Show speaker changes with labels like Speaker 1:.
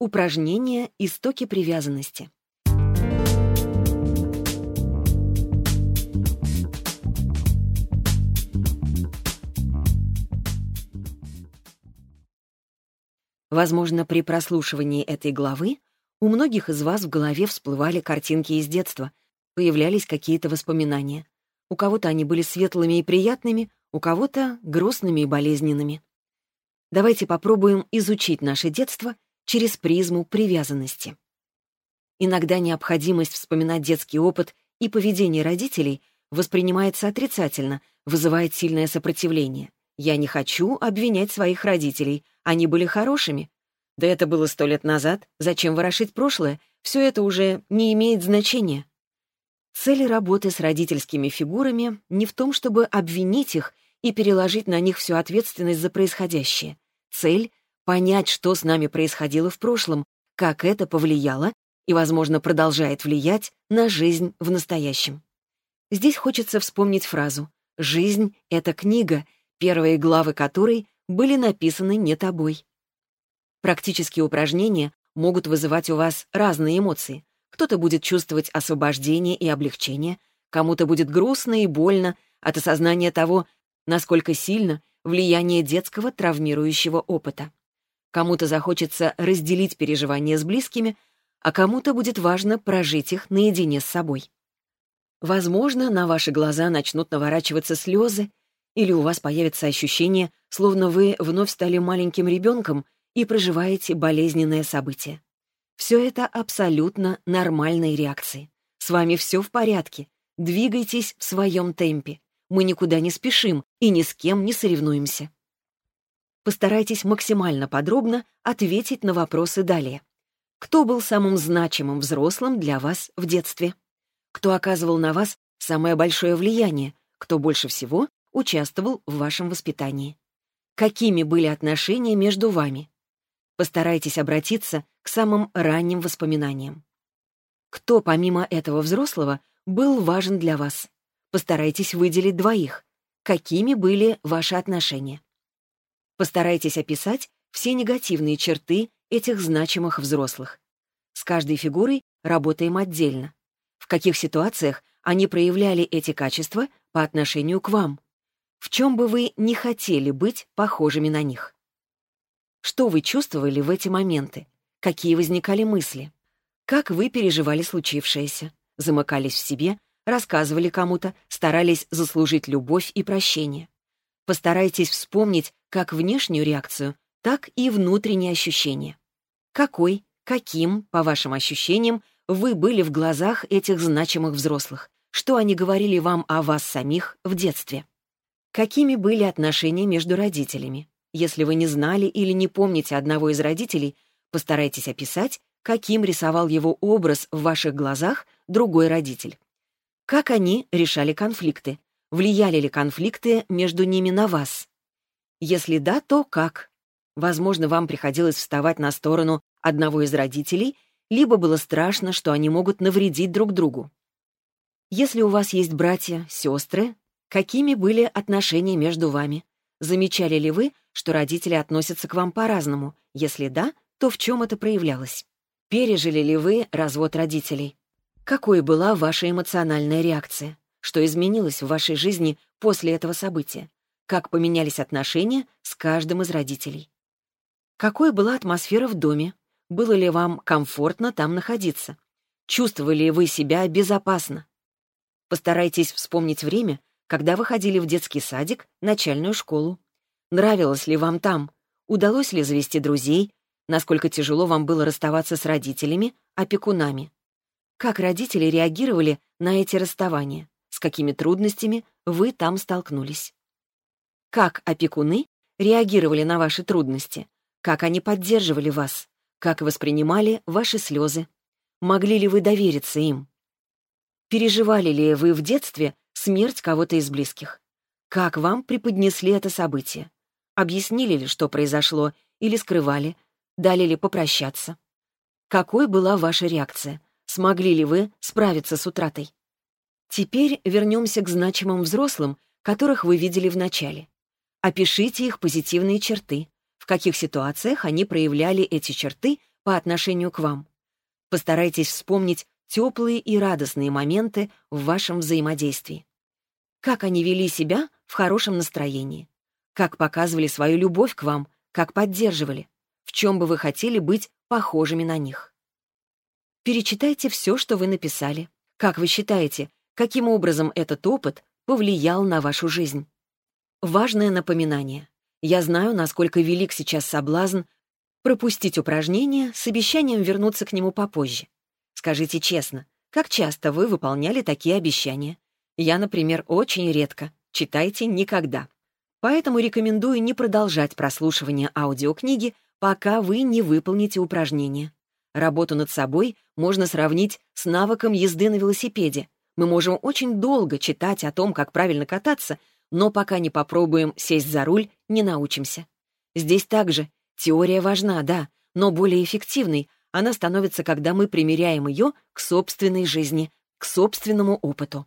Speaker 1: Упражнение «Истоки привязанности». Возможно, при прослушивании этой главы у многих из вас в голове всплывали картинки из детства, появлялись какие-то воспоминания. У кого-то они были светлыми и приятными, у кого-то грустными и болезненными. Давайте попробуем изучить наше детство через призму привязанности. Иногда необходимость вспоминать детский опыт и поведение родителей воспринимается отрицательно, вызывает сильное сопротивление. Я не хочу обвинять своих родителей, они были хорошими. Да это было сто лет назад, зачем ворошить прошлое, все это уже не имеет значения. Цель работы с родительскими фигурами не в том, чтобы обвинить их и переложить на них всю ответственность за происходящее. Цель — понять, что с нами происходило в прошлом, как это повлияло и, возможно, продолжает влиять на жизнь в настоящем. Здесь хочется вспомнить фразу «Жизнь — это книга», первые главы которой были написаны не тобой. Практические упражнения могут вызывать у вас разные эмоции. Кто-то будет чувствовать освобождение и облегчение, кому-то будет грустно и больно от осознания того, насколько сильно влияние детского травмирующего опыта. Кому-то захочется разделить переживания с близкими, а кому-то будет важно прожить их наедине с собой. Возможно, на ваши глаза начнут наворачиваться слезы, или у вас появится ощущение, словно вы вновь стали маленьким ребенком и проживаете болезненное событие. Все это абсолютно нормальные реакции. С вами все в порядке. Двигайтесь в своем темпе. Мы никуда не спешим и ни с кем не соревнуемся. Постарайтесь максимально подробно ответить на вопросы далее. Кто был самым значимым взрослым для вас в детстве? Кто оказывал на вас самое большое влияние? Кто больше всего участвовал в вашем воспитании? Какими были отношения между вами? Постарайтесь обратиться к самым ранним воспоминаниям. Кто, помимо этого взрослого, был важен для вас? Постарайтесь выделить двоих. Какими были ваши отношения? Постарайтесь описать все негативные черты этих значимых взрослых. С каждой фигурой работаем отдельно. В каких ситуациях они проявляли эти качества по отношению к вам? В чем бы вы не хотели быть похожими на них? Что вы чувствовали в эти моменты? Какие возникали мысли? Как вы переживали случившееся? Замыкались в себе рассказывали кому-то, старались заслужить любовь и прощение. Постарайтесь вспомнить как внешнюю реакцию, так и внутренние ощущения. Какой, каким, по вашим ощущениям, вы были в глазах этих значимых взрослых? Что они говорили вам о вас самих в детстве? Какими были отношения между родителями? Если вы не знали или не помните одного из родителей, постарайтесь описать, каким рисовал его образ в ваших глазах другой родитель. Как они решали конфликты? Влияли ли конфликты между ними на вас? Если да, то как? Возможно, вам приходилось вставать на сторону одного из родителей, либо было страшно, что они могут навредить друг другу. Если у вас есть братья, сестры, какими были отношения между вами? Замечали ли вы, что родители относятся к вам по-разному? Если да, то в чем это проявлялось? Пережили ли вы развод родителей? Какой была ваша эмоциональная реакция? Что изменилось в вашей жизни после этого события? Как поменялись отношения с каждым из родителей? Какой была атмосфера в доме? Было ли вам комфортно там находиться? Чувствовали ли вы себя безопасно? Постарайтесь вспомнить время, когда вы ходили в детский садик, начальную школу. Нравилось ли вам там? Удалось ли завести друзей? Насколько тяжело вам было расставаться с родителями, опекунами? Как родители реагировали на эти расставания? С какими трудностями вы там столкнулись? Как опекуны реагировали на ваши трудности? Как они поддерживали вас? Как воспринимали ваши слезы? Могли ли вы довериться им? Переживали ли вы в детстве смерть кого-то из близких? Как вам преподнесли это событие? Объяснили ли, что произошло, или скрывали? Дали ли попрощаться? Какой была ваша реакция? Смогли ли вы справиться с утратой? Теперь вернемся к значимым взрослым, которых вы видели в начале. Опишите их позитивные черты, в каких ситуациях они проявляли эти черты по отношению к вам. Постарайтесь вспомнить теплые и радостные моменты в вашем взаимодействии. Как они вели себя в хорошем настроении. Как показывали свою любовь к вам, как поддерживали. В чем бы вы хотели быть похожими на них. Перечитайте все, что вы написали. Как вы считаете, каким образом этот опыт повлиял на вашу жизнь? Важное напоминание. Я знаю, насколько велик сейчас соблазн пропустить упражнение с обещанием вернуться к нему попозже. Скажите честно, как часто вы выполняли такие обещания? Я, например, очень редко. Читайте никогда. Поэтому рекомендую не продолжать прослушивание аудиокниги, пока вы не выполните упражнение. Работу над собой можно сравнить с навыком езды на велосипеде. Мы можем очень долго читать о том, как правильно кататься, но пока не попробуем сесть за руль, не научимся. Здесь также теория важна, да, но более эффективной она становится, когда мы примеряем ее к собственной жизни, к собственному опыту.